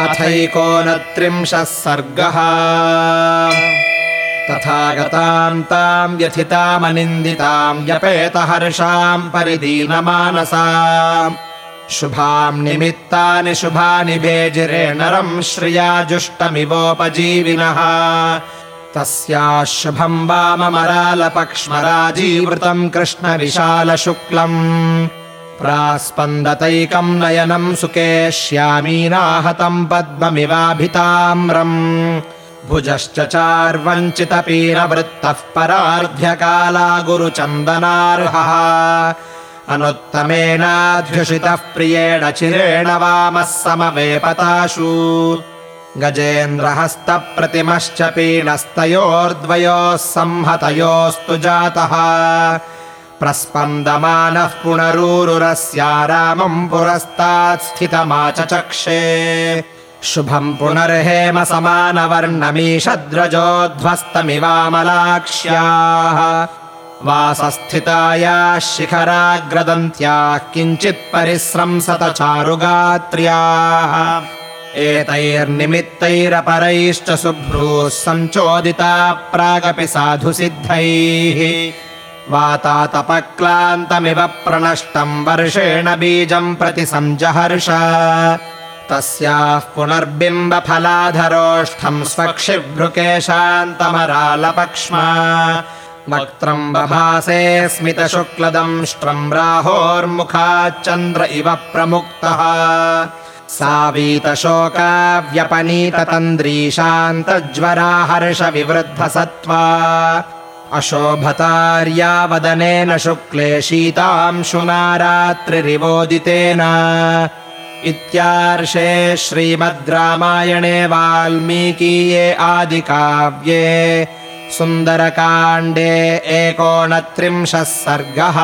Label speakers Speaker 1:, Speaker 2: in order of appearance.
Speaker 1: अथैकोनत्रिंशः सर्गः। तथा गताम् ताम् व्यथितामनिन्दिताम् व्यपेतहर्षाम् परिदीनमानसा शुभाम् निमित्तानि शुभानि भेजिरे नरम् श्रिया जुष्टमिवोपजीविनः तस्याः शुभम् वाममरालपक्ष्मराजीवृतम् कृष्णविशालशुक्लम् प्रास्पन्दतैकम् नयनम् सुकेश्यामीनाहतम् पद्ममिवाभिताम्रम्। भुजश्च चार्वञ्चितपीनवृत्तः परार्ध्यकाला गुरुचन्दनार्हः। अनुत्तमेनाध्युषितः प्रियेण चिरेण वामः समवेपताशु। गजेन्द्रहस्तप्रतिमश्च पीनस्तयोर्द्वयोः संहतयोस्तु जातः प्रस्पन्दमानः पुनरूरुरस्या रामम् पुरस्तात् स्थितमाचचक्षे। शुभम् पुनर्हेम समानवर्णमीषद्रजोध्वस्तमिवामलाक्ष्याः। वासस्थितायाः शिखराग्रदन्त्याः किञ्चित् परिस्रंसत चारुगात्र्याः एतैर्निमित्तैरपरैश्च शुभ्रूः सञ्चोदिता प्रागपि साधुसिद्धैः वातातपक्लान्तमिव प्रणष्टम् वर्षेण बीजम् प्रति सञ्जहर्ष तस्याः पुनर्बिम्बफलाधरोष्ठम् स्वक्षिभ्रुकेशान्तमरालपक्ष्मा। वक्त्रम् बभासे स्मितशुक्लदंष्ट्रम् राहोर्मुखाच्चन्द्र इव प्रमुक्तः। सावीतशोकाव्यपनीततन्द्रीशान्तज्वरा हर्षविवृद्धसत्त्वा अशोभतार्या वदनेन शुक्ले शीतांशुना रात्रिरिवोदितेन इत्यार्षे श्रीमद् रामायणे वाल्मीकीये आदिकाव्ये सुन्दरकाण्डे एकोनत्रिंशः सर्गः